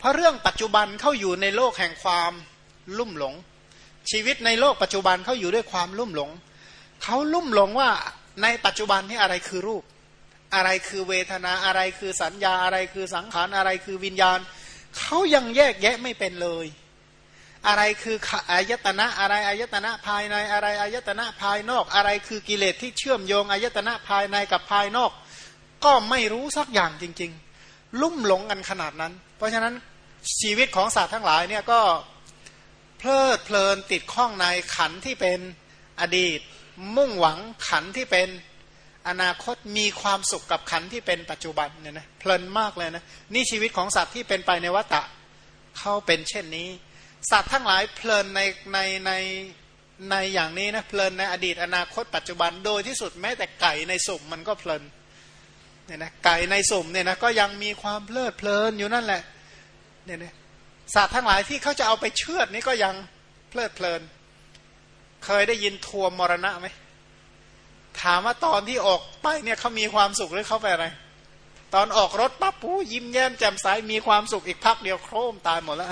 เพราะเรื่องปัจจุบันเข้าอยู่ในโลกแห่งความลุ่มหลง ชีวิตในโลกปัจจุบันเขาอยู่ด้วยความลุ่มหลงเขาลุ่มหลงว่าในปัจจุบันที่อะไรคือรูป อะไรคือเวทนาอะไรคือสัญญาอะไรคือสังขารอะไรคือวิญญาณเขายังแยกแยะไม่เป็นเลย อะไรคืออายตนะอะไรอายตนะภายในอะไรอายตนะภายนอก อะไรคือกิเลสที่เชื่อมโยงอายตนะภายในกับภายนอก ก็ไม่รู้สักอย่างจริง ๆ ลุ่มหลงกันขนาดนั้น เพราะฉะนั้น ชีวิตของสัตว์ทั้งหลายเนี่ยก็เพลิดเพลินติดข้องในขันที่เป็นอดีต มุ่งหวังขันที่เป็นอนาคตมีความสุขกับขันที่เป็นปัจจุบันเนี่ยนะเพลินมากเลยนะนี่ชีวิตของสัตว์ที่เป็นไปในวัฏะเขาเป็นเช่นนี้ สัตว์ทั้งหลายเพลินในในในในอย่างนี้นะเพลินในอดีตอนาคตปัจจุบันโดยที่สุดแม้แต่ไก่ในสุ่มมันก็เพลินเนี่ยนะไก่ในสุ่มเนี่ยนะก็ยังมีความเพลิดเพลินอยู่นั่นแหละ เนี่ยนะสัตว์ทั้งหลายที่เขาจะเอาไปเชือดนี่ก็ยังเพลิดเพลิน เคยได้ยินทัวมรณะไหมถามว่าตอนที่ออกไปเนี่ยเขามีความสุขหรือเขาไปอะไร ตอนออกรถปั๊บปูยิ้มแย้มแจ่มใสมีความสุขอีกพักเดียวโครมตายหมดแล้ว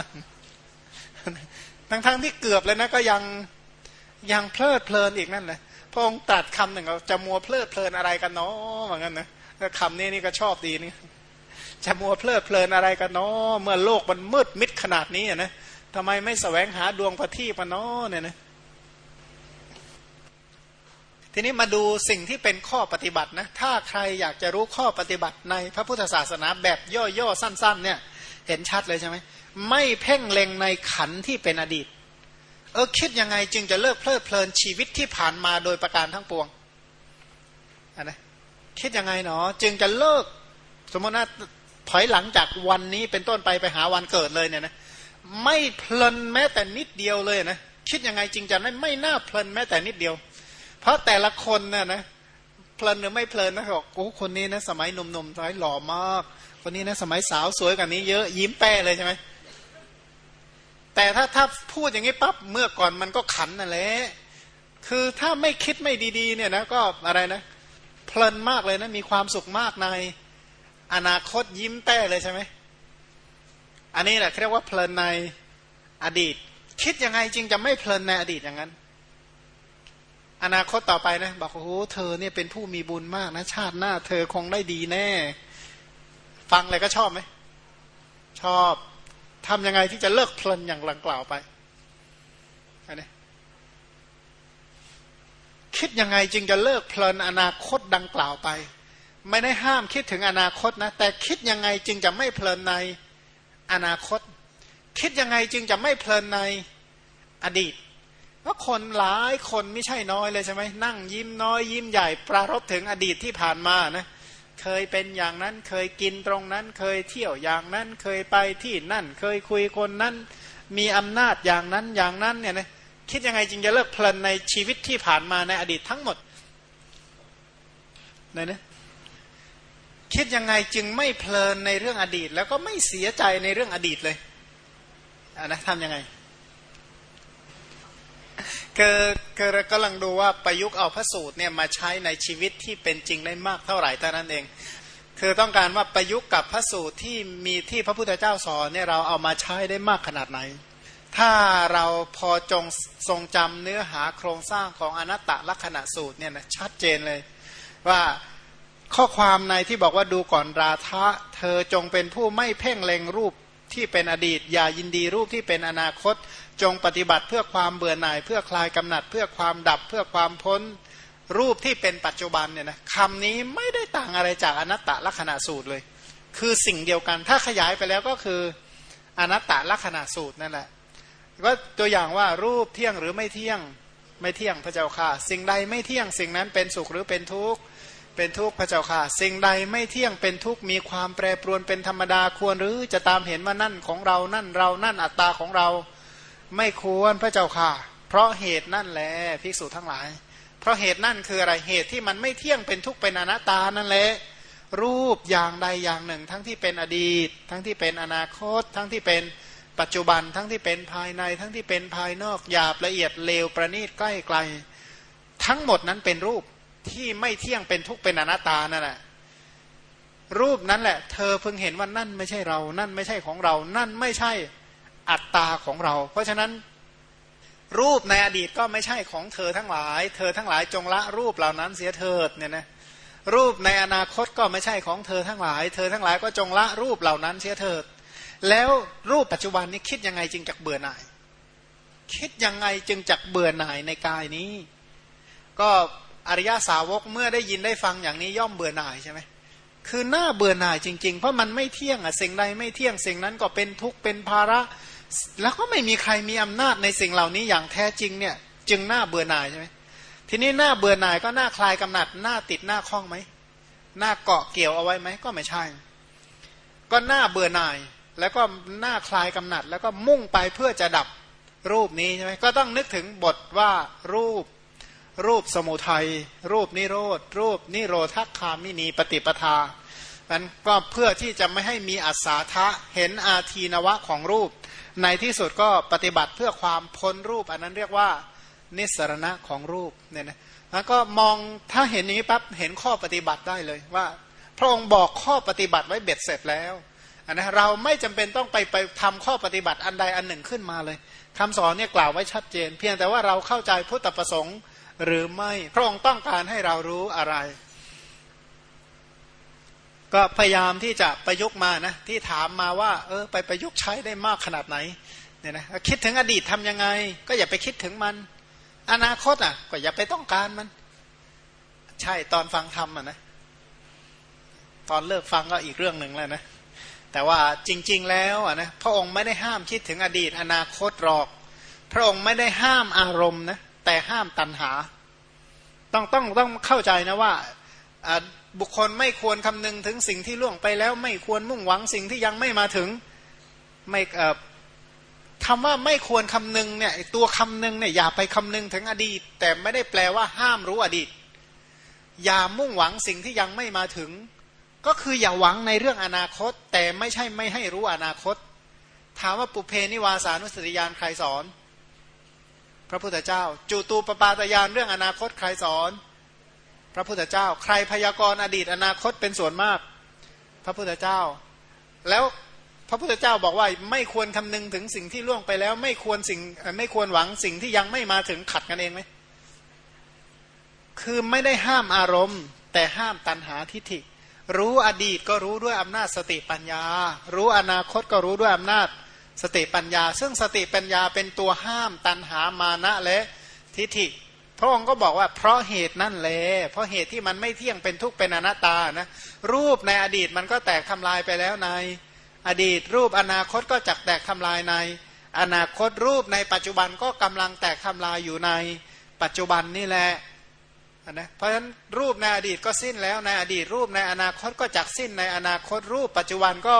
ทั้งๆทที่เกือบเลยนะก็ยังยังเพลิดเพลินอีกนั่นแหละพระองค์ตรัสคำหนึ่งเราจะมัวเพลิดเพลินอะไรกันเนาะเหมือนกันนะคำนี้นี่ก็ชอบดีนี่ จะมัวเพลิดเพลินอะไรกันเนาะเมื่อโลกมันมืดมิดขนาดนี้นะทำไมไม่แสวงหาดวงประทีปเนาะเนี่ยนะทีนี้มาดูสิ่งที่เป็นข้อปฏิบัตินะถ้าใครอยากจะรู้ข้อปฏิบัติในพระพุทธศาสนาแบบย่อๆสั้น ๆ เนี่ยเห็นชัดเลยใช่ไหมไม่เพ่งเล็งในขันที่เป็นอดีต เออคิดยังไงจึงจะเลิกเพลิดเพลินชีวิตที่ผ่านมาโดยประการทั้งปวงอันนะคิดยังไงเนาะจึงจะเลิก สมมติว่า ถอยหลังจากวันนี้เป็นต้นไปไปหาวันเกิดเลยเนี่ยนะไม่เพลินแม้แต่นิดเดียวเลยนะคิดยังไงจึงจะไม่ไม่น่าเพลินแม้แต่นิดเดียว เพราะแต่ละคนน่ะนะเพลินหรือไม่เพลินนะบอกโอ้คนนี้นะสมัยหนุ่มๆสมัยหล่อมาก คนนี้นะสมัยสาวสวยกว่านี้เยอะยิ้มแป้เลยใช่ไหมแต่ถ้าถ้าพูดอย่างนี้ปั๊บเมื่อก่อนมันก็ขันนั่นแหละคือถ้าไม่คิดไม่ดี ๆ เนี่ยนะก็อะไรนะเพลินมากเลยนะมีความสุขมากใน อนาคตยิ้มแป้เลยใช่ไหมอันนี้แหละเรียกว่าเพลินในอดีต คิดยังไงจริงจะไม่เพลินในอดีตอย่างนั้น อนาคตต่อไปนะบอกโอ้โหเธอเนี่ยเป็นผู้มีบุญมากนะ ชาติหน้า เธอคงได้ดีแน่ ฟังอะไรก็ชอบไหมชอบทำยังไงที่จะเลิกเพลินอย่างหลังกล่าวไปอันนี้คิดยังไงจึงจะเลิกเพลินอนาคตดังกล่าวไป ไม่ได้ห้ามคิดถึงอนาคตนะแต่คิดยังไงจึงจะไม่เพลินในอนาคต คิดยังไงจึงจะไม่เพลินในอดีตราะคนหลายคนไม่ใช่น้อยเลยใช่ไหมนั่งยิ้มน้อยยิ้มใหญ่ปรารบถึงอดีตที่ผ่านมานะเคยเป็นอย่างนั้นเคยกินตรงนั้น เคยเที่ยวอย่างนั้น เคยไปที่นั่น เคยคุยคนนั้น มีอำนาจอย่างนั้นอย่างนั้นเนี่ยนะคิดยังไงจึงจะเลิกเพลินในชีวิตที่ผ่านมาในอดีตทั้งหมดเนี่ยนะ คิดยังไงจึงไม่เพลินในเรื่องอดีต แล้วก็ไม่เสียใจในเรื่องอดีตเลยอ่านะทำยังไงคือคือกำลังดูว่าประยุกต์เอาพระสูตรเนี่ยมาใช้ในชีวิตที่เป็นจริงได้มากเท่าไหร่เท่านั้นเอง คือต้องการว่าประยุกต์กับพระสูตรที่มีที่พระพุทธเจ้าสอนเนี่ยเราเอามาใช้ได้มากขนาดไหน ถ้าเราพอจงทรงจำเนื้อหาโครงสร้างของอนัตตลักษณะสูตรเนี่ยนะชัดเจนเลยว่า ข้อความในที่บอกว่าดูก่อนราทะเธอจงเป็นผู้ไม่เพ่งเล็งรูปที่เป็นอดีต อย่ายินดีรูปที่เป็นอนาคต จงปฏิบัติเพื่อความเบื่อหน่าย เพื่อคลายกำหนัด เพื่อความดับเพื่อความพ้นรูปที่เป็นปัจจุบันเนี่ยนะคำนี้ไม่ได้ต่างอะไรจากอนัตตลักษณะสูตรเลย คือสิ่งเดียวกันถ้าขยายไปแล้วก็คืออนัตตลักษณะสูตรนั่นแหละก็ตัวอย่างว่ารูปเที่ยงหรือไม่เที่ยงไม่เที่ยงพระเจ้าค่ะ สิ่งใดไม่เที่ยงสิ่งนั้นเป็นสุขหรือเป็นทุกข์ เป็นทุกข์พระเจ้าค่ะ สิ่งใดไม่เที่ยงเป็นทุกข์มีความแปรปรวนเป็นธรรมดาควรหรือจะตามเห็นว่านั่นของเรานั่นเรานั่นอัตตาของเรา ไม่ควรพระเจ้าค่ะ เพราะเหตุนั่นแหละภิกษุทั้งหลาย เพราะเหตุนั่นคืออะไรเหตุที่มันไม่เที่ยงเป็นทุกข์เป็นอนัตตานั่นแหละรูปอย่างใดอย่างหนึ่ง ทั้งที่เป็นอดีต ทั้งที่เป็นอนาคต ทั้งที่เป็นปัจจุบันทั้งที่เป็นภายใน ทั้งที่เป็นภายนอกหยาบละเอียดเลวประณีตใกล้ไกล ทั้งหมดนั้นเป็นรูป ที่ไม่เที่ยงเป็นทุกข์เป็นอนัตตานั่นแหละรูปนั้นแหละ เธอเพิ่งเห็นว่านั่นไม่ใช่เรา นั่นไม่ใช่ของเรา นั่นไม่ใช่อัตตาของเรา เพราะฉะนั้นรูปในอดีตก็ไม่ใช่ของเธอทั้งหลาย เธอทั้งหลายจงละรูปเหล่านั้นเสียเถิดเนี่ยนะรูปในอนาคตก็ไม่ใช่ของเธอทั้งหลาย เธอทั้งหลายก็จงละรูปเหล่านั้นเสียเถิด แล้วรูปปัจจุบันนี้คิดยังไงจึงจักเบื่อหน่าย คิดยังไงจึงจักเบื่อหน่ายในกายนี้ ก็ อริยาสาวกเมื่อได้ยินได้ฟังอย่างนี้ย่อมเบื่อหน่ายใช่ไหมคือหน้าเบื่อหน่ายจริง ๆ เพราะมันไม่เที่ยงอะสิ่งใดไม่เที่ยงสิ่งนั้นก็เป็นทุกข์เป็นภาระ แล้วก็ไม่มีใครมีอำนาจในสิ่งเหล่านี้อย่างแท้จริงเนี่ย จึงหน้าเบื่อหน่ายใช่ไหมทีนี้หน้าเบื่อหน่ายก็หน้าคลายกำหนัดหน้าติดหน้าคล้องไหมหน้าเกาะเกี่ยวเอาไว้ไหมก็ไม่ใช่ ก็หน้าเบื่อหน่าย แล้วก็หน้าคลายกำหนัด แล้วก็มุ่งไปเพื่อจะดับรูปนี้ใช่ไหมก็ต้องนึกถึงบทว่ารูป รูปสมุทัย รูปนิโรธ รูปนิโรธคามินีปฏิปทามันก็เพื่อที่จะไม่ให้มีอัศาทะเห็นอาทีนวะของรูป ในที่สุดก็ปฏิบัติเพื่อความพ้นรูป อันนั้นเรียกว่านิสรณะของรูปเนี่ยนะแล้วก็มองถ้าเห็นนี้ปั๊บเห็นข้อปฏิบัติได้เลยว่า พระองค์บอกข้อปฏิบัติไว้เบ็ดเสร็จแล้วนนะเราไม่จำเป็นต้องไปไปทำข้อปฏิบัติอันใดอันหนึ่งขึ้นมาเลยคำสอนเนี่ยกล่าวไว้ชัดเจน เพียงแต่ว่าเราเข้าใจพุทธประสงค์ หรือไม่ พระองค์ต้องการให้เรารู้อะไร ก็พยายามที่จะประยุกต์มานะที่ถามมาว่า เออ ไปประยุกต์ใช้ได้มากขนาดไหนเนี่ยนะคิดถึงอดีตทํำยังไง ก็อย่าไปคิดถึงมัน อนาคตอะ ก็อย่าไปต้องการมัน ใช่ตอนฟังธรรมอะนะตอนเลิกฟังก็อีกเรื่องหนึ่งแล้วนะแต่ว่าจริง ๆ แล้วอะนะพระองค์ไม่ได้ห้ามคิดถึงอดีต อนาคตหรอก พระองค์ไม่ได้ห้ามอารมณ์นะ แต่ห้ามตันหา ต้องต้องต้องเข้าใจนะว่าบุคคลไม่ควรคำนึงถึงสิ่งที่ล่วงไปแล้ว ไม่ควรมุ่งหวังสิ่งที่ยังไม่มาถึงไม่คำว่าไม่ควรคำนึงเนี่ยตัวคำนึงเนี่ยอย่าไปคำนึงถึงอดีต แต่ไม่ได้แปลว่าห้ามรู้อดีต อย่ามุ่งหวังสิ่งที่ยังไม่มาถึง ก็คืออย่าหวังในเรื่องอนาคต แต่ไม่ใช่ไม่ให้รู้อนาคต ถามว่าปุเพนิวาสานุสติยานใครสอน พระพุทธเจ้า จูตูปปาตยานเรื่องอนาคตใครสอน พระพุทธเจ้า ใครพยากรณ์อดีตอนาคตเป็นส่วนมาก พระพุทธเจ้า แล้วพระพุทธเจ้าบอกว่าไม่ควรคำนึงถึงสิ่งที่ล่วงไปแล้ว ไม่ควรสิ่งไม่ควรหวังสิ่งที่ยังไม่มาถึงขัดกันเองไหมคือไม่ได้ห้ามอารมณ์ แต่ห้ามตัณหาทิฏฐิ รู้อดีตก็รู้ด้วยอำนาจสติปัญญา รู้อนาคตก็รู้ด้วยอำนาจ สติปัญญา ซึ่งสติปัญญาเป็นตัวห้ามตันหามานะและทิฏฐิพระองค์ก็บอกว่าเพราะเหตุนั่นแหละเพราะเหตุที่มันไม่เที่ยงเป็นทุกข์เป็นอนัตตานะรูปในอดีตมันก็แตกทำลายไปแล้วในอดีตรูปอนาคตก็จักแตกทำลายใน อนาคตรูปในปัจจุบันก็กำลังแตกทำลายอยู่ในปัจจุบันนี่แหละนะเพราะฉะนั้นรูปในอดีตก็สิ้นแล้วในอดีตรูปในอนาคตก็จักสิ้นในอนาคตรูปปัจจุบันก็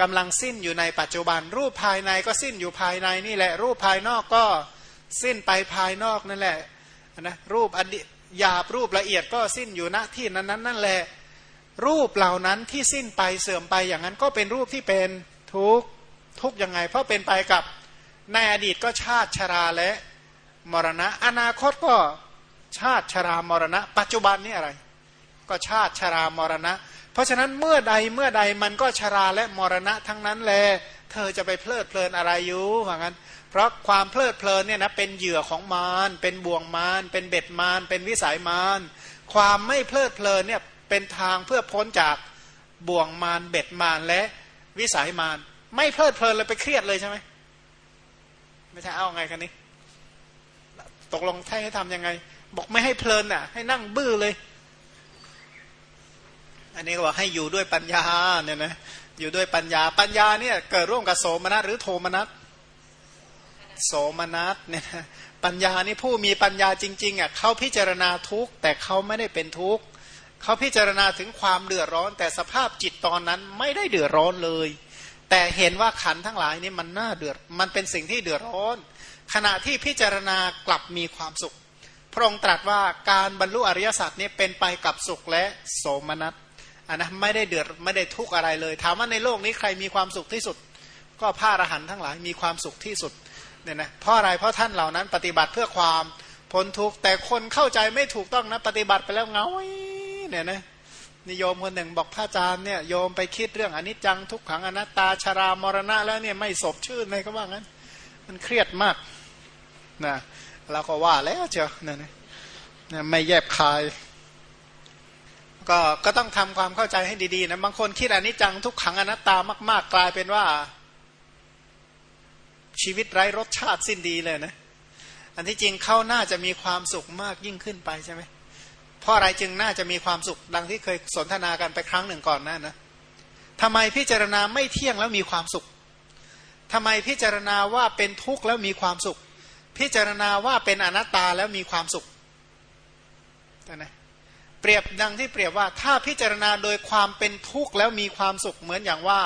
กำลังสิ้นอยู่ในปัจจุบัน รูปภายในก็สิ้นอยู่ภายในนี่แหละ รูปภายนอกก็สิ้นไปภายนอกนั่นแหละนะรูปอดีหยาบรูปละเอียดก็สิ้นอยู่ณที่นั้นนั้นนั่นแหละ รูปเหล่านั้นที่สิ้นไปเสื่อมไปอย่างนั้นก็เป็นรูปที่เป็นทุกทุกยังไง เพราะเป็นไปกับในอดีตก็ชาติชราและมรณะ อนาคตก็ชาติชรามรณะ ปัจจุบันนี่อะไร ก็ชาติชรามรณะ เพราะฉะนั้นเมื่อใดเมื่อใดมันก็ชราและมรณะทั้งนั้นแล เธอจะไปเพลิดเพลินอะไรอยู่ว่างั้น เพราะความเพลิดเพลินเนี่ยนะเป็นเหยื่อของมารเป็นบ่วงมารเป็นเบ็ดมารเป็นวิสัยมารความไม่เพลิดเพลินเนี่ยเป็นทางเพื่อพ้นจากบ่วงมารเบ็ดมารและวิสัยมารไม่เพลิดเพลินเลยไปเครียดเลยใช่ไหมไม่ใช่เอาไงกันนี้ ตกลงให้ทำยังไง บอกไม่ให้เพลินอะ ให้นั่งบื้อเลย อันนี้ก็บอกให้อยู่ด้วยปัญญาเนี่ยนะอยู่ด้วยปัญญาปัญญาเนี่ยเกิดร่วมกับโสมนัสหรือโทมนัสโสมนัสเนี่ยปัญญานี่ผู้มีปัญญาจริงๆอะเขาพิจารณาทุกแต่เขาไม่ได้เป็นทุกข์เขาพิจารณาถึงความเดือดร้อน แต่สภาพจิตตอนนั้นไม่ได้เดือดร้อนเลย แต่เห็นว่าขันทั้งหลายนี่มันน่าเดือดมันเป็นสิ่งที่เดือดร้อน ขณะที่พิจารณากลับมีความสุข พระองค์ตรัสว่าการบรรลุอริยสัจนี่เป็นไปกับสุขและโสมนัส อันนะไม่ได้เดือดไม่ได้ทุกข์อะไรเลย ถามว่าในโลกนี้ใครมีความสุขที่สุด ก็พระอรหันต์ทั้งหลายมีความสุขที่สุดเนี่ยนะเพราะอะไรเพราะท่านเหล่านั้นปฏิบัติเพื่อความพ้นทุกข์แต่คนเข้าใจไม่ถูกต้องนะปฏิบัติไปแล้วเงาเนี่ยนะนิยมคนหนึ่งบอกพระอาจารย์เนี่ยโยมไปคิดเรื่องอนิจจังทุกขังอนัตตาชารามรณะแล้วเนี่ยไม่สบชื่นเลยก็ว่างั้น มันเครียดมากนะเราก็ว่าแล้วเจ้าเนี่ยนะไม่แยบคาย ก็ก็ต้องทำความเข้าใจให้ดีๆนะบางคนคิดอนิจจังทุกขังอนัตตามาก ๆ กลายเป็นว่า ชีวิตไร้รสชาติสิ้นดีเลยนะอันที่จริงเขาน่าจะมีความสุขมากยิ่งขึ้นไปใช่ไหมเพราะอะไรจึงน่าจะมีความสุขดังที่เคยสนทนากันไปครั้งหนึ่งก่อนนั่นนะทำไมพิจารณาไม่เที่ยงแล้วมีความสุขทำไมพิจารณาว่าเป็นทุกข์แล้วมีความสุข พิจารณาว่าเป็นอนัตตาแล้วมีความสุขนะ เปรียบดังที่เปรียบว่าถ้าพิจารณาโดยความเป็นทุกข์แล้วมีความสุขเหมือนอย่างว่า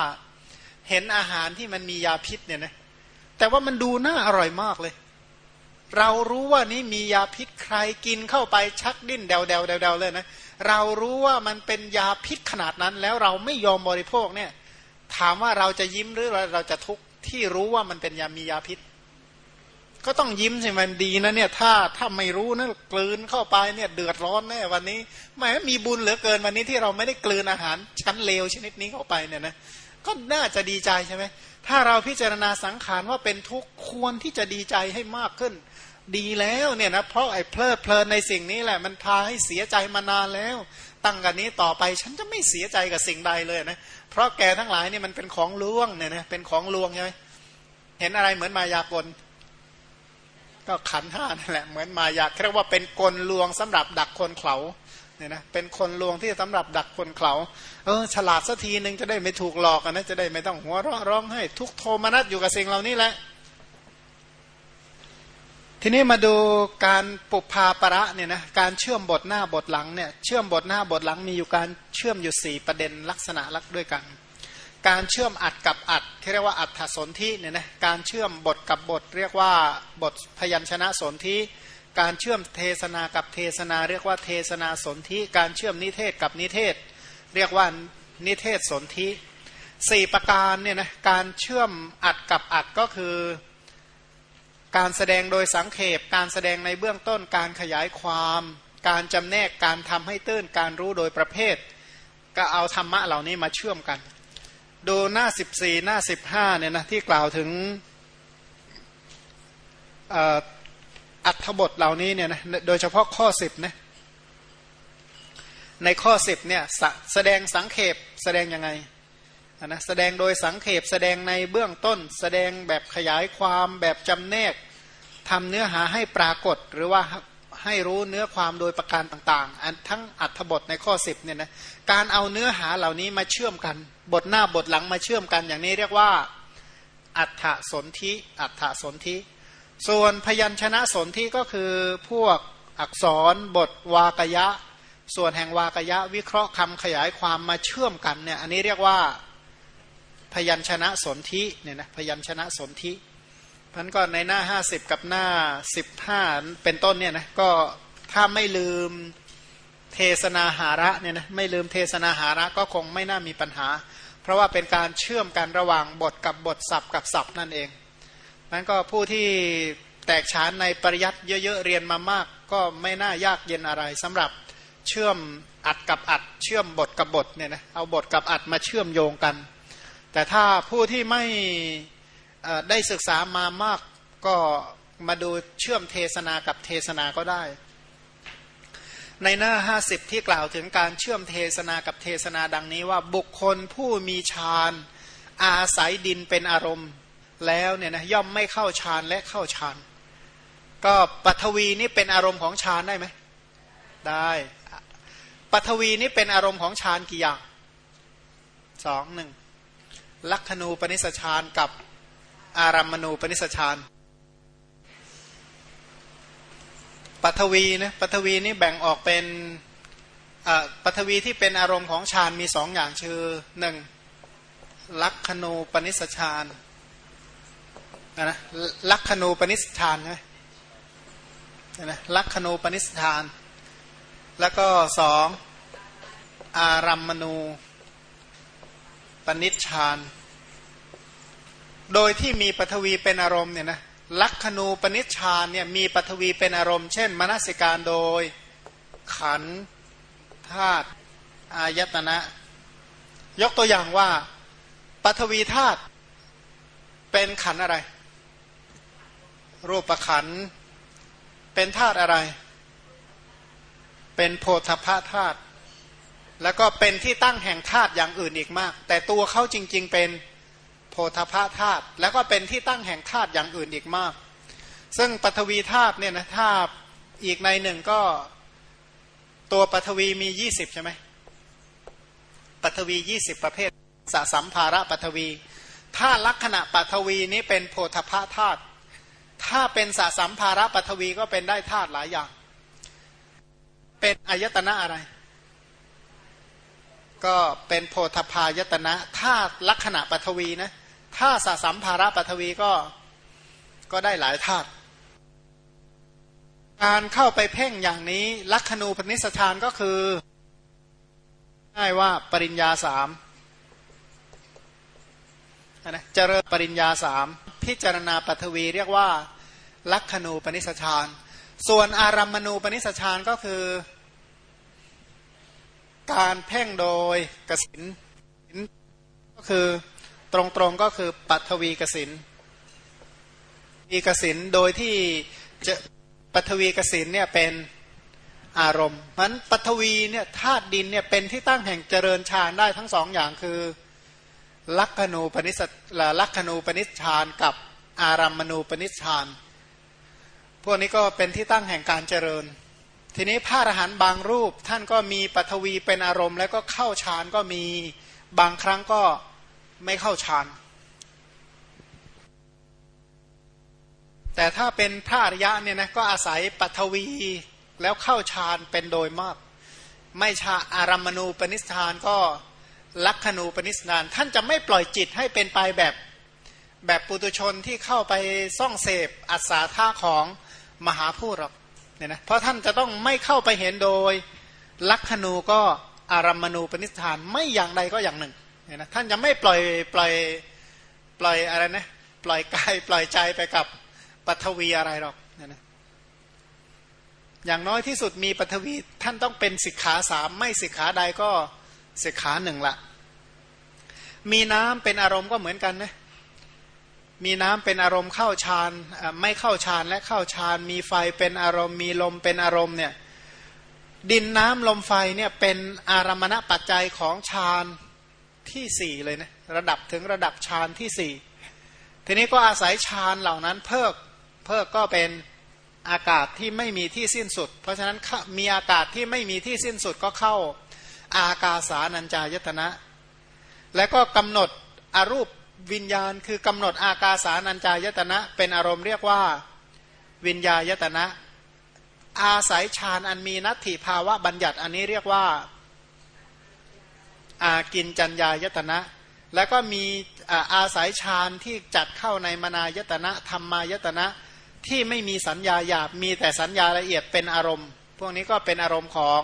เห็นอาหารที่มันมียาพิษเนี่ยนะแต่ว่ามันดูน่าอร่อยมากเลย เรารู้ว่านี้มียาพิษใครกินเข้าไปชักดิ้นเดาเดาเดาเดาเลยนะเรารู้ว่ามันเป็นยาพิษขนาดนั้นแล้วเราไม่ยอมบริโภคเนี่ย ถามว่าเราจะยิ้มหรือเราจะทุกข์ที่รู้ว่ามันเป็นยามียาพิษ ก็ต้องยิ้มใช่ไหมดีนะเนี่ยถ้าถ้าไม่รู้นะกลืนเข้าไปเนี่ยเดือดร้อนแน่วันนี้แม้มีบุญเหลือเกินวันนี้ที่เราไม่ได้กลืนอาหารชั้นเลวชนิดนี้เข้าไปเนี่ยนะก็น่าจะดีใจใช่ไหมถ้าเราพิจารณาสังขารว่าเป็นทุกข์ควรที่จะดีใจให้มากขึ้น ดีแล้วเนี่ยนะเพราะไอ้เพลิดเพลินในสิ่งนี้แหละ มันพาให้เสียใจมานานแล้ว ตั้งกันนี้ต่อไปฉันจะไม่เสียใจกับสิ่งใดเลยนะเพราะแกทั้งหลายเนี่ยมันเป็นของลวงเนี่ยนะเป็นของลวงใช่ไหมเห็นอะไรเหมือนมายากล ก็ขันห้านั่นแหละเหมือนมายาเรียกว่าเป็นกลลวงสำหรับดักคนเขาเนี่ยนะเป็นคนลวงที่สำหรับดักคนเขาเออฉลาดสักทีหนึ่งจะได้ไม่ถูกหลอกนะจะได้ไม่ต้องหัวเราะร้องให้ทุกโทมนัสอยู่กับสิ่งเหล่านี้แหละ ทีนี้มาดูการปุพาประเนี่ยนะการเชื่อมบทหน้าบทหลังเนี่ยเชื่อมบทหน้าบทหลังมีอยู่การเชื่อมอยู่สี่ประเด็นลักษณะลักด้วยกัน การเชื่อมอัดกับอัดเรียกว่าอัดสนธิเนี่ยนะการเชื่อมบทกับบท เรียกว่าบทพยัญชนะสนธิการเชื่อมเทศนากับเทศนา เรียกว่าเทศนาสนธิการเชื่อมนิเทศกับนิเทศ เรียกว่านิเทศสนธิสี่ประการเนี่ยนะการเชื่อมอัดกับอัดก็คือ การแสดงโดยสังเขปการแสดงในเบื้องต้นการขยายความ การจำแนกการทำให้ตื้นการรู้โดยประเภท ก็เอาธรรมะเหล่านี้มาเชื่อมกัน ดูหน้า14หน้า15เนี่ยนะที่กล่าวถึงอัธบทเหล่านี้เนี่ยนะโดยเฉพาะข้อ10นะในข้อ10เนี่ยแสดงสังเขปแสดงยังไงนะแสดงโดยสังเขปแสดงในเบื้องต้น แสดงแบบขยายความแบบจำแนกทำเนื้อหาให้ปรากฏ หรือว่า ให้รู้เนื้อความโดยประการต่างๆ อันทั้งอัธบทในข้อ 10เนี่ยนะการเอาเนื้อหาเหล่านี้มาเชื่อมกัน บทหน้าบทหลังมาเชื่อมกันอย่างนี้เรียกว่าอัฏฐสนธิอัฏฐสนธิส่วนพยัญชนะสนธิก็คือพวกอักษรบทวากยะ ส่วนแห่งวากยะ วิเคราะห์คำขยายความมาเชื่อมกันเนี่ยอันนี้เรียกว่าพยัญชนะสนธิเนี่ยนะพยัญชนะสนธิ พันก็ในหน้า50กับหน้า15เป็นต้นเนี่ยนะก็ถ้าไม่ลืมเทศนาหาระเนี่ยนะไม่ลืมเทศนาหาระก็คงไม่น่ามีปัญหา เพราะว่าเป็นการเชื่อมกันระหว่างบทกับบทศัพท์กับศัพท์นั่นเองนั้นก็ผู้ที่แตกฉานในปริยัติเยอะๆเรียนมามาก ก็ไม่น่ายากเย็นอะไรสำหรับเชื่อมอัดกับอัด เชื่อมบทกับบทเนี่ยนะเอาบทกับอัดมาเชื่อมโยงกัน แต่ถ้าผู้ที่ไม่ ได้ศึกษามามากก็มาดูเชื่อมเทศนากับเทศนาก็ได้ ในหน้า50ที่กล่าวถึงการเชื่อมเทศนากับเทศนาดังนี้ว่าบุคคลผู้มีฌานอาศัยดินเป็นอารมณ์แล้วเนี่ยนะย่อมไม่เข้าฌานและเข้าฌานก็ปัทวีนี่เป็นอารมณ์ของฌานได้ไหมได้ปัทวีนี่เป็นอารมณ์ของฌานกี่อย่างสองหนึ่งลักขณูปนิสชานกับ อารัมมณูปนิสชานปัทวีนะปัทวีนี่แบ่งออกเป็นปัทวีที่เป็นอารมณ์ของฌานมีสองอย่างชื่อหนึ่งลักขณูปนิสชานนะลักขณูปนิสชานใช่ไหมนะลักขณูปนิสชาน แล้วก็สองอารัมมณูปนิชฌาน โดยที่มีปฐวีเป็นอารมณ์เนี่ยนะลักขณูปนิชฌานเนี่ยมีปฐวีเป็นอารมณ์ เช่น มนสิการโดย ขันธาตุอายตนะ ยกตัวอย่างว่าปฐวีธาตุเป็นขันอะไร รูปขันเป็นธาตุอะไร เป็นโพธพาธาตุแล้วก็เป็นที่ตั้งแห่งธาตุอย่างอื่นอีกมาก แต่ตัวเขาจริง ๆ เป็น โพธพาธาตุแล้วก็เป็นที่ตั้งแห่งธาตุอย่างอื่นอีกมาก ซึ่งปฐวีธาตุเนี่ยนะธาตุอีกในหนึ่งก็ตัวปฐวีมียี่สิบใช่ไหมปฐวียี่สิบประเภทสสัมภาระปฐวีถ้าลักษณะปฐวีนี้เป็นโพธพาธาตุถ้าเป็นสสัมภาระปฐวีก็เป็นได้ธาตุหลายอย่าง เป็นอายตนะอะไร ก็เป็นโพธพายตนะถ้าลักษณะปฐวีนะ ถ้าสะสมภาระปฐวีก็ก็ได้หลายธาตุการเข้าไปเพ่งอย่างนี้ ลักขณูปนิสชานก็คือง่ายว่าปริญญาสามนะเจริญปริญญาสามพิจารณาปัทวีเรียกว่า ลักขณูปนิสชาน ส่วนอารัมมณูปนิสชานก็คือ การเพ่งโดยกสินก็คือ ตรงๆก็คือปัทวีกสินมีกสินโดยที่จะปัทวีกสินเนี่ยเป็นอารมณ์มันปัทวีเนี่ยธาตุดินเนี่ยเป็นที่ตั้งแห่งเจริญฌานได้ทั้งสองอย่างคือลักขณูปนิสลักขณูปนิชฌานกับอารัมมณูปนิชฌาน พวกนี้ก็เป็นที่ตั้งแห่งการเจริญ ทีนี้พระอรหันต์บางรูปท่านก็มีปัทวีเป็นอารมณ์ แล้วก็เข้าฌานก็มีบางครั้งก็ ไม่เข้าฌานแต่ถ้าเป็นพระอริยะเนี่ยนะก็อาศัยปัทวีแล้วเข้าฌานเป็นโดยมาก ไม่ชาอารัมมณูปนิสทานก็ลักขณูปนิสนาน ท่านจะไม่ปล่อยจิตให้เป็นไปแบบแบบปุตุชนที่เข้าไปซ่องเสพอัศาท่าของมหาพูดหรอกเนี่ยนะเพราะท่านจะต้องไม่เข้าไปเห็นโดยลักขณูก็อารัมมณูปนิสทานไม่อย่างใดก็อย่างหนึ่ง เนี่ยนะท่านจะไม่ปล่อยปล่อยปล่อยอะไรนะปล่อยกายปล่อยใจไปกับปัทวีอะไรหรอกเนี่ยนะอย่างน้อยที่สุดมีปัทวีท่านต้องเป็นสิกขาสามไม่สิกขาใดก็สิกขาหนึ่งละมีน้ำเป็นอารมณ์ก็เหมือนกันนะมีน้ำเป็นอารมณ์เข้าฌานไม่เข้าฌานและเข้าฌานมีไฟเป็นอารมณ์ มีลมเป็นอารมณ์เนี่ยดินน้ำลมไฟเนี่ยเป็นอารมณปัจจัยของฌาน ที่สี่เลยนะระดับถึงระดับฌานที่สี่ทีนี้ก็อาศัยฌานเหล่านั้นเพิกเพิกก็เป็นอากาศที่ไม่มีที่สิ้นสุด เพราะฉะนั้นมีอากาศที่ไม่มีที่สิ้นสุดก็เข้าอากาสานัญจายตนะ และก็กำหนดอรูปวิญญาณ คือกำหนดอากาสานัญจายตนะ เป็นอารมณ์เรียกว่าวิญญาณยตนะ อาศัยฌานอันมีนัตถิภาวะบัญญัติอันนี้เรียกว่า อากินจัญญายตนะ แล้วก็มีอาศัยฌานที่จัดเข้าในมนายตนะธรรมายตนะที่ไม่มีสัญญาหยาบมีแต่สัญญาละเอียดเป็นอารมณ์ พวกนี้ก็เป็นอารมณ์ของ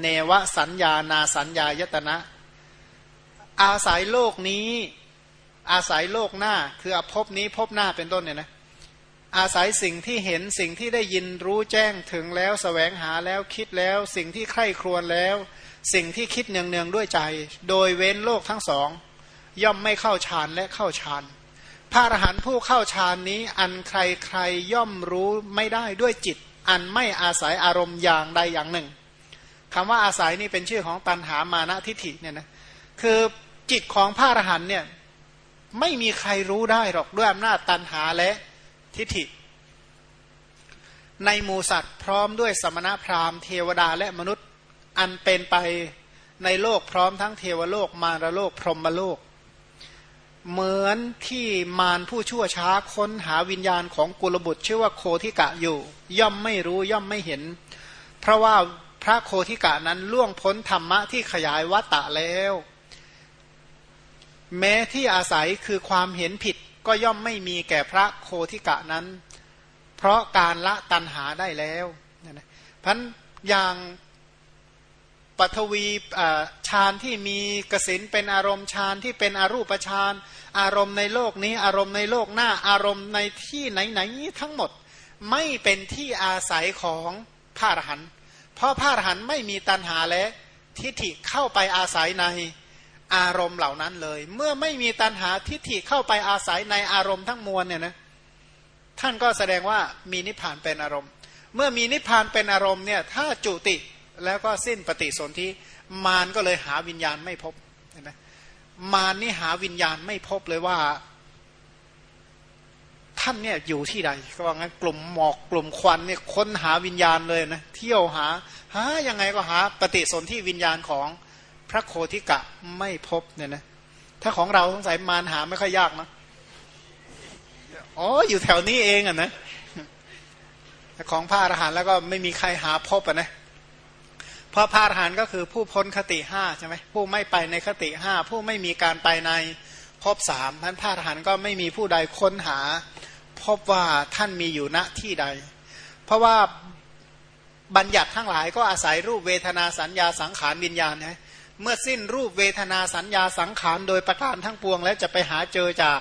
เนวสัญญานาสัญญายตนะ อาศัยโลกนี้อาศัยโลกหน้าคืออภพนี้ภพหน้าเป็นต้นเนี่ยนะอาศัยสิ่งที่เห็นสิ่งที่ได้ยินรู้แจ้งถึงแล้วสแสวงหาแล้วคิดแล้ว สิ่งที่ใคร่ครวญแล้ว สิ่งที่คิดเนืองๆด้วยใจ โดยเว้นโลกทั้งสอง ย่อมไม่เข้าฌานและเข้าฌานพระอรหันต์ผู้เข้าฌานนี้อันใครใครย่อมรู้ไม่ได้ด้วยจิต อันไม่อาศัยอารมณ์อย่างใดอย่างหนึ่งคำว่าอาศัยนี่เป็นชื่อของตันหามานะทิฐิเนี่ยนะคือจิตของพระอรหันต์เนี่ยไม่มีใครรู้ได้หรอกด้วยอำนาจตันหาและทิฐิ ในหมูสัตว์พร้อมด้วยสมณพราหมณ์เทวดาและมนุษย์ อันเป็นไปในโลกพร้อมทั้งเทวโลกมารโลกพรหมโลก เหมือนที่มารผู้ชั่วช้าค้นหาวิญญาณของกุลบุตร ชื่อว่าโคทิกะอยู่ ย่อมไม่รู้ย่อมไม่เห็น เพราะว่าพระโคทิกะนั้นล่วงพ้นธรรมะที่ขยายวัตตะแล้ว แม้ที่อาศัยคือความเห็นผิดก็ย่อมไม่มีแก่พระโคทิกะนั้น เพราะการละตันหาได้แล้วนะพันอย่าง ปัทวีฌานที่มีกสินเป็นอารมณ์ฌานที่เป็นอรูปฌานอารมณ์ในโลกนี้อารมณ์ในโลกหน้าอารมณ์ในที่ไหนๆทั้งหมดไม่เป็นที่อาศัยของพระอรหันต์เพราะพระอรหันต์ไม่มีตัณหาและทิฏฐิเข้าไปอาศัยในอารมณ์เหล่านั้นเลย เมื่อไม่มีตัณหาทิฏฐิเข้าไปอาศัยในอารมณ์ทั้งมวลเนี่ยนะท่านก็แสดงว่ามีนิพพานเป็นอารมณ์ เมื่อมีนิพพานเป็นอารมณ์เนี่ยถ้าจุติ แล้วก็สิ้นปฏิสนธิมารก็เลยหาวิญญาณไม่พบเห็นไหมมารนี่หาวิญญาณไม่พบเลยว่า ท่านเนี่ยอยู่ที่ใด ก็ว่างั้นกลุ่มหมอกกลุ่มควันเนี่ยค้นหาวิญญาณเลยนะเที่ยวหาหายังไงก็หาปฏิสนธิวิญญาณของพระโคทิกะไม่พบเนี่ยนะถ้าของเราสงสัยมารหาไม่ค่อยยากนะอ๋ออยู่แถวนี้เองอะนะของพระอรหันต์แล้วก็ไม่มีใครหาพบอะนะ เพราะพระอรหันต์ก็คือผู้พ้นคติห้าใช่ไหมผู้ไม่ไปในคติห้าผู้ไม่มีการไปในพบสามท่านพระอรหันต์ก็ไม่มีผู้ใดค้นหา พบว่าท่านมีอยู่ณที่ใด เพราะว่าบัญญัติทั้งหลายก็อาศัยรูปเวทนาสัญญาสังขารวิญญาณนะเมื่อสิ้นรูปเวทนาสัญญาสังขารโดยประการทั้งปวง แล้วจะไปหาเจอจาก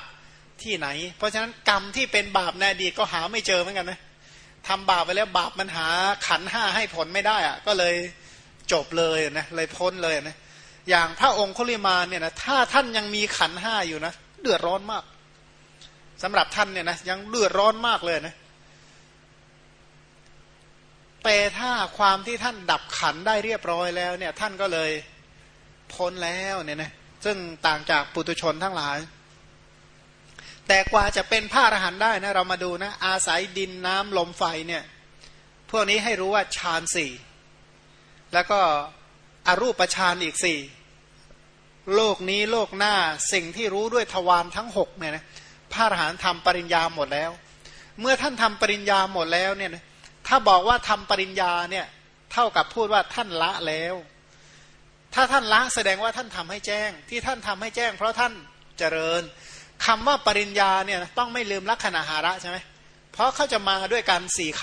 ที่ไหน เพราะฉะนั้นกรรมที่เป็นบาปในอดีตก็หาไม่เจอเหมือนกันนะทำบาปไปแล้วบาปมันหาขันห้าให้ผลไม่ได้อะก็เลย จบเลยนะเลยพ้นเลยนะอย่างพระองค์คุลิมาเนี่ยนะถ้าท่านยังมีขันห้าอยู่นะเดือดร้อนมากสำหรับท่านเนี่ยนะยังเดือดร้อนมากเลยนะแต่ถ้าความที่ท่านดับขันได้เรียบร้อยแล้วเนี่ยท่านก็เลยพ้นแล้วเนี่ยนะซึ่งต่างจากปุตุชนทั้งหลาย แต่กว่าจะเป็นพระอรหันต์ได้นะเรามาดูนะอาศัยดินน้ำลมไฟเนี่ยพวกนี้ให้รู้ว่าฌานสี่ แล้วก็อรูปฌานอีกสี่โลกนี้โลกหน้าสิ่งที่รู้ด้วยทวารทั้งหกเนี่ยนะพระอรหันต์ทำปริญญาหมดแล้ว เมื่อท่านทำปริญญาหมดแล้วเนี่ยถ้าบอกว่าทำปริญญาเนี่ยเท่ากับพูดว่าท่านละแล้ว ถ้าท่านละแสดงว่าท่านทำให้แจ้ง ที่ท่านทำให้แจ้ง เพราะท่านเจริญคำว่าปริญญาเนี่ยต้องไม่ลืมลักษณะหาระใช่ไหมเพราะเขาจะมาด้วยกันสี่ค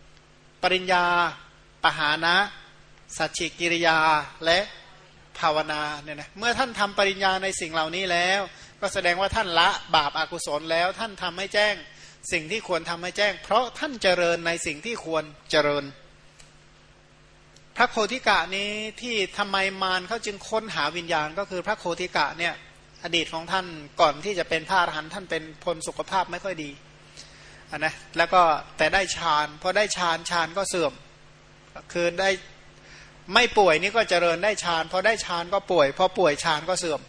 ำปริญญา ปหานะ สัจฉิกิริยาและภาวนาเนี่ยนะเมื่อท่านทำปริญญาในสิ่งเหล่านี้แล้ว ก็แสดงว่าท่านละบาปอากุศลแล้วท่านทำให้แจ้งสิ่งที่ควรทำให้แจ้ง เพราะท่านเจริญในสิ่งที่ควรเจริญ พระโคติกะนี้ที่ทำไมมารเขาจึงค้นหาวิญญาณ ก็คือพระโคติกะเนี่ยอดีตของท่านก่อนที่จะเป็นพระอรหันต์ท่านเป็นพลสุขภาพไม่ค่อยดีนนะแล้วก็แต่ได้ฌานพอได้ฌานฌานก็เสื่อมคือได้ ไม่ป่วยนี่ก็เจริญได้ฌานพอได้ฌานก็ป่วยพอป่วยฌานก็เสื่อม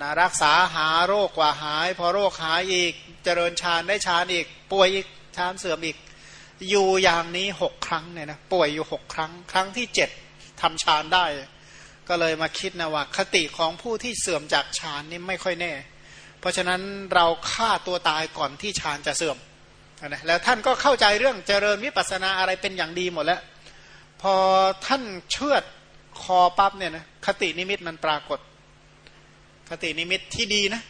นะรักษาหาโรคกว่าหาย พอโรคหายอีกเจริญฌานได้ฌานอีก ป่วยอีกฌานเสื่อมอีก อยู่อย่างนี้หกครั้งเนี่ยนะป่วยอยู่หกครั้ง ครั้งที่เจ็ดทำฌานได้ ก็เลยมาคิดนะว่าคติของผู้ที่เสื่อมจากฌานนี่ไม่ค่อยแน่ เพราะฉะนั้นเราฆ่าตัวตายก่อนที่ฌานจะเสื่อมนะแล้วท่านก็เข้าใจเรื่องเจริญวิปัสสนาอะไรเป็นอย่างดีหมดแล้ว พอท่านเชือดคอปั๊บเนี่ยนะคตินิมิตมันปรากฏ คตินิมิตที่ดีนะ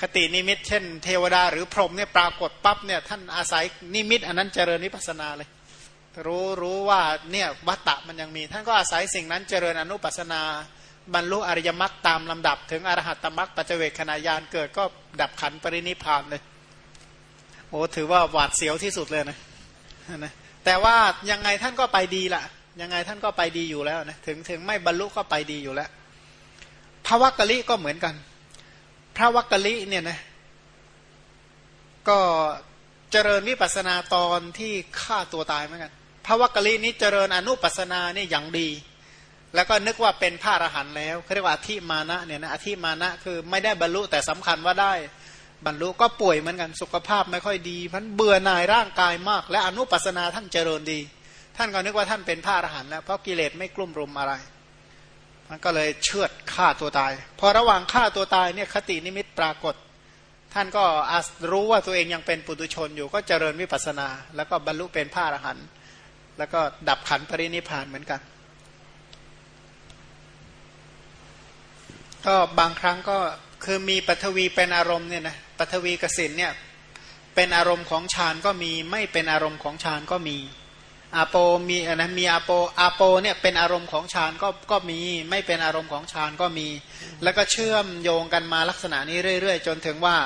คตินิมิต เช่น เทวดาหรือพรหมเนี่ยปรากฏปั๊บเนี่ยท่านอาศัยนิมิต อันนั้นเจริญวิปัสสนาเลย รู้รู้ว่าเนี่ยวัตตะมันยังมี ท่านก็อาศัยสิ่งนั้นเจริญอนุปัสสนาบรรลุอริยมรรคตามลำดับ ถึงอรหัตตมรรคปัจเจเวกขณะยานเกิดก็ดับขันธปรินิพพานเลยโอ้ถือว่าหวาดเสียวที่สุดเลยนะนะ แต่ว่ายังไงท่านก็ไปดีละยังไงท่านก็ไปดีอยู่แล้วนะถึงถึงไม่บรรลุก็ไปดีอยู่แล้วพระวักกะลิก็เหมือนกัน พระวักกะลิเนี่ยนะก็เจริญวิปัสนาตอนที่ฆ่าตัวตายเหมือนกันพระวักกะลินี้เจริญอนุปัสนาเนี่ยอย่างดี แล้วก็นึกว่าเป็นพระอรหันต์แล้วเขาเรียกว่าอธิมานะเนี่ยนะอธิมานะคือไม่ได้บรรลุแต่สำคัญว่าได้ บรรลุก็ป่วยเหมือนกันสุขภาพไม่ค่อยดีพันเบื่อหน่ายร่างกายมาก และอนุปัสนาท่านเจริญดี ท่านก็นึกว่าท่านเป็นพระอรหันต์แล้วเพราะกิเลสไม่กลุ่มรุมอะไรมันก็เลยเชือดฆ่าตัวตาย พอระหว่างฆ่าตัวตายเนี่ยคตินิมิตปรากฏ ท่านก็รู้ว่าตัวเองยังเป็นปุตุชนอยู่ก็เจริญวิปัสนา แล้วก็บรรลุเป็นพระอรหันต์แล้วก็ดับขันปรินิพานเหมือนกัน ก็บางครั้งก็คือมีปัทวีเป็นอารมณ์เนี่ยนะ ปัทวีกสินเนี่ยเป็นอารมณ์ของฌานก็มีไม่เป็นอารมณ์ของฌานก็มีอาโปมีนะมีอาโปอาโปเนี่ยเป็นอารมณ์ของฌานก็ก็มี ไม่เป็นอารมณ์ของฌานก็มี แล้วก็เชื่อมโยงกันมาลักษณะนี้เรื่อย ๆ จนถึงว่า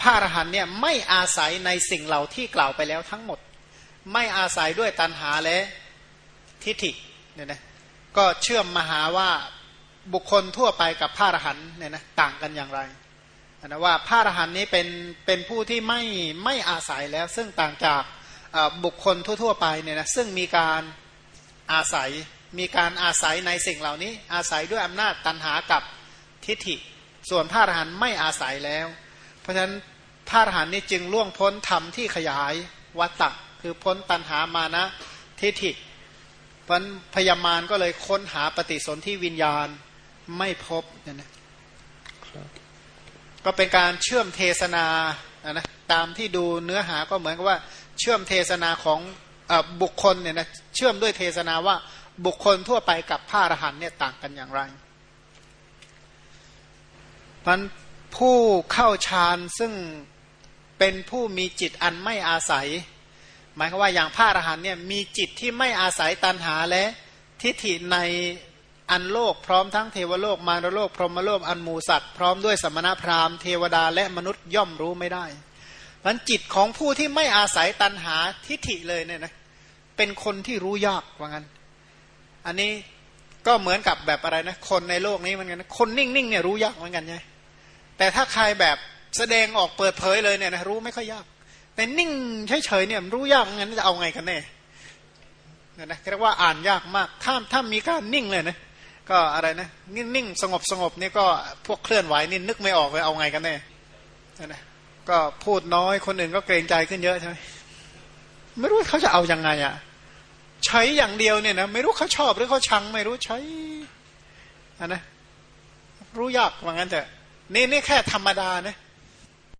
พระอรหันเนี่ยไม่อาศัยในสิ่งเหล่าที่กล่าวไปแล้วทั้งหมด ไม่อาศัยด้วยตันหาและทิฏฐิเนี่ยนะก็เชื่อมมาหาว่าบุคคลทั่วไปกับพระอรหันเนี่ยนะต่างกันอย่างไร นะว่าพระอรหันต์นี้เป็นเป็นผู้ที่ไม่ไม่อาศัยแล้วซึ่งต่างจากบุคคลทั่ว ๆ ไปเนี่ยนะซึ่งมีการอาศัยมีการอาศัยในสิ่งเหล่านี้ อาศัยด้วยอำนาจตันหากับทิฏฐิ ส่วนพระอรหันต์ไม่อาศัยแล้ว เพราะฉะนั้นพระอรหันต์นี้จึงล่วงพ้นธรรมที่ขยายวัตตะคือพ้นตันหามานะทิฏฐิเพราะพยามารก็เลยค้นหาปฏิสนธิวิญญาณไม่พบเนี่ยนะ ก็เป็นการเชื่อมเทศนานะตามที่ดูเนื้อหาก็เหมือนกับว่าเชื่อมเทศนาของอบุคคลเนี่ยนะเชื่อมด้วยเทศนาว่าบุคคลทั่วไปกับพระอรหันเนี่ยต่างกันอย่างไรมันผู้เข้าฌานซึ่งเป็นผู้มีจิตอันไม่อาศัย หมายความว่าอย่างพระอรหันเนี่ยมีจิตที่ไม่อาศัยตันหาและทิฏฐิใน อันโลกพร้อมทั้งเทวโลกมารโลกพรหมโลกอันมูสัตว์พร้อมด้วยสมณพราหมณ์เทวดาและมนุษย์ย่อมรู้ไม่ได้มันจิตของผู้ที่ไม่อาศัยตันหาทิฏฐิเลยเนี่ยนะเป็นคนที่รู้ยากว่างั้น อันนี้ก็เหมือนกับแบบอะไรนะคนในโลกนี้เหมือนกันคนนิ่งๆเนี่ยรู้ยากเหมือนกันไงแต่ถ้าใครแบบแสดงออกเปิดเผยเลยเนี่ยนะรู้ไม่ค่อยยาก แต่นิ่งเฉยๆเนี่ยรู้ยากงั้นจะเอาไงกันแน่เนี่ยนะเรียกว่าอ่านยากมากถ้าถ้ามีการนิ่งเลยนะ ก็อะไรนะนิ่งๆสงบสงบนี่ก็พวกเคลื่อนไหวนี่นึกไม่ออกเลยเอาไงกันแน่นะก็พูดน้อยคนอื่นก็เกรงใจขึ้นเยอะใช่ไหมไม่รู้เขาจะเอาอยัางไงอะ ใช้อย่างเดียวเนี่ยนะไม่รู้เขาชอบหรือเขาชัง ไม่รู้ใช้อันนะรู้ยากว่างั้นแต่นี่นี่แค่ธรรมดานะ